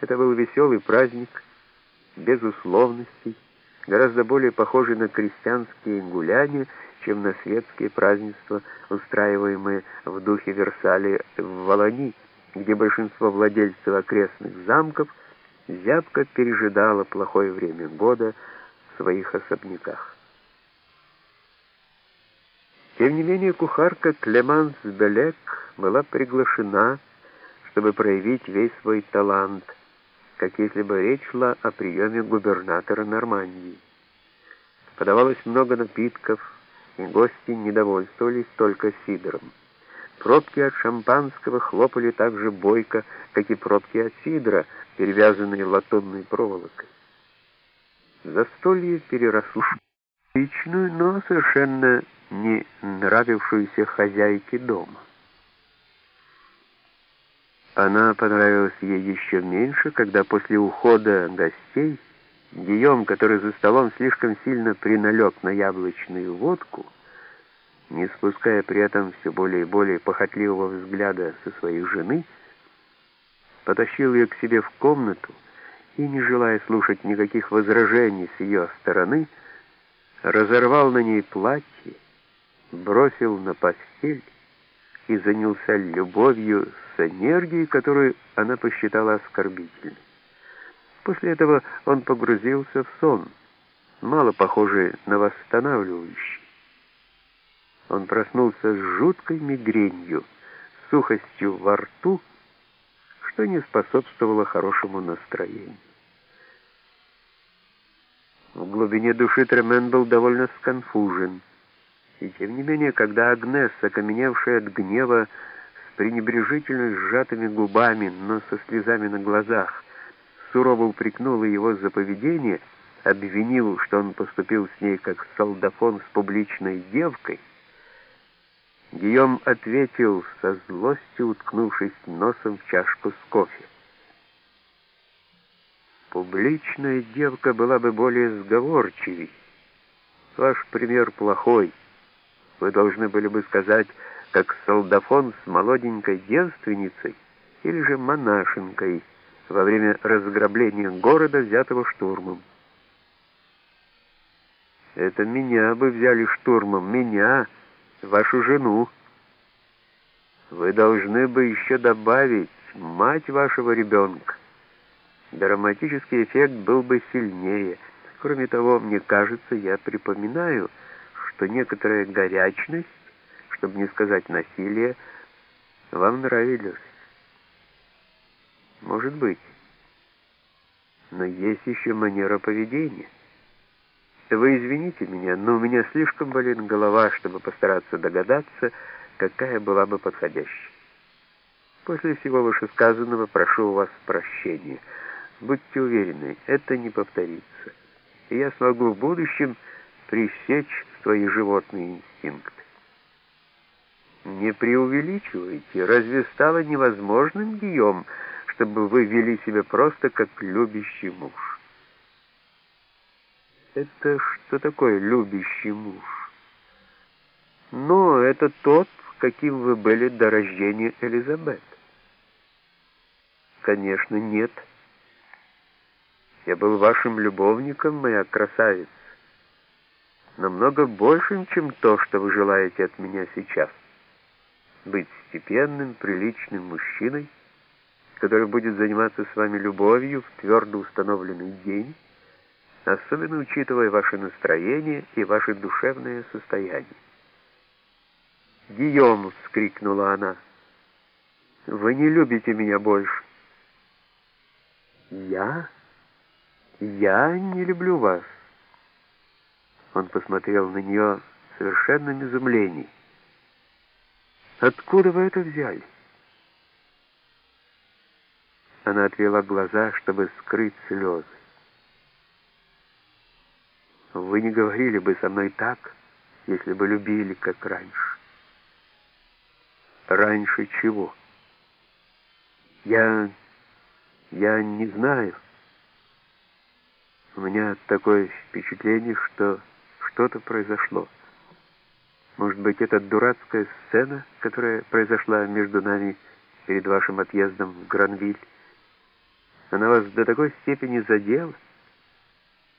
Это был веселый праздник, без условностей, гораздо более похожий на крестьянские гуляния, чем на светские празднества, устраиваемые в духе Версаля в Волони, где большинство владельцев окрестных замков зябко пережидало плохое время года в своих особняках. Тем не менее, кухарка Клеманс Белек была приглашена, чтобы проявить весь свой талант, как если бы речь шла о приеме губернатора Нормандии. Подавалось много напитков, и гости недовольствовались только сидром. Пробки от шампанского хлопали так же бойко, как и пробки от сидра, перевязанные латунной проволокой. Застолье переросло в личную, но совершенно не нравившуюся хозяйке дома. Она понравилась ей еще меньше, когда после ухода гостей Гийом, который за столом слишком сильно приналег на яблочную водку, не спуская при этом все более и более похотливого взгляда со своей жены, потащил ее к себе в комнату и, не желая слушать никаких возражений с ее стороны, разорвал на ней платье, бросил на постель и занялся любовью с энергией, которую она посчитала оскорбительной. После этого он погрузился в сон, мало похожий на восстанавливающий. Он проснулся с жуткой мигренью, сухостью во рту, что не способствовало хорошему настроению. В глубине души Тремен был довольно сконфужен. И тем не менее, когда Агнес, окаменевшая от гнева, с пренебрежительно сжатыми губами, но со слезами на глазах, сурово упрекнула его за поведение, обвинил, что он поступил с ней как солдафон с публичной девкой, Гийом ответил со злостью, уткнувшись носом в чашку с кофе. Публичная девка была бы более сговорчивей. Ваш пример плохой. Вы должны были бы сказать, как солдафон с молоденькой девственницей или же монашенкой во время разграбления города, взятого штурмом. Это меня бы взяли штурмом, меня, вашу жену. Вы должны бы еще добавить мать вашего ребенка. Драматический эффект был бы сильнее. Кроме того, мне кажется, я припоминаю, что некоторая горячность, чтобы не сказать насилие, вам нравились. Может быть. Но есть еще манера поведения. Вы извините меня, но у меня слишком болит голова, чтобы постараться догадаться, какая была бы подходящая. После всего вышесказанного прошу у вас прощения. Будьте уверены, это не повторится. И я смогу в будущем пресечь свои животные инстинкты. Не преувеличивайте. Разве стало невозможным, Гийом, чтобы вы вели себя просто как любящий муж? Это что такое любящий муж? Ну, это тот, каким вы были до рождения Элизабет. Конечно, нет. Я был вашим любовником, моя красавица. Намного большим, чем то, что вы желаете от меня сейчас. Быть степенным, приличным мужчиной, который будет заниматься с вами любовью в твердо установленный день, особенно учитывая ваше настроение и ваше душевное состояние. «Гийом!» — вскрикнула она. «Вы не любите меня больше». «Я? Я не люблю вас». Он посмотрел на нее в совершенном изумлении. «Откуда вы это взяли?» Она отвела глаза, чтобы скрыть слезы. «Вы не говорили бы со мной так, если бы любили, как раньше». Раньше чего? Я... я не знаю. У меня такое впечатление, что что-то произошло. Может быть, это дурацкая сцена, которая произошла между нами перед вашим отъездом в Гранвиль? Она вас до такой степени задела.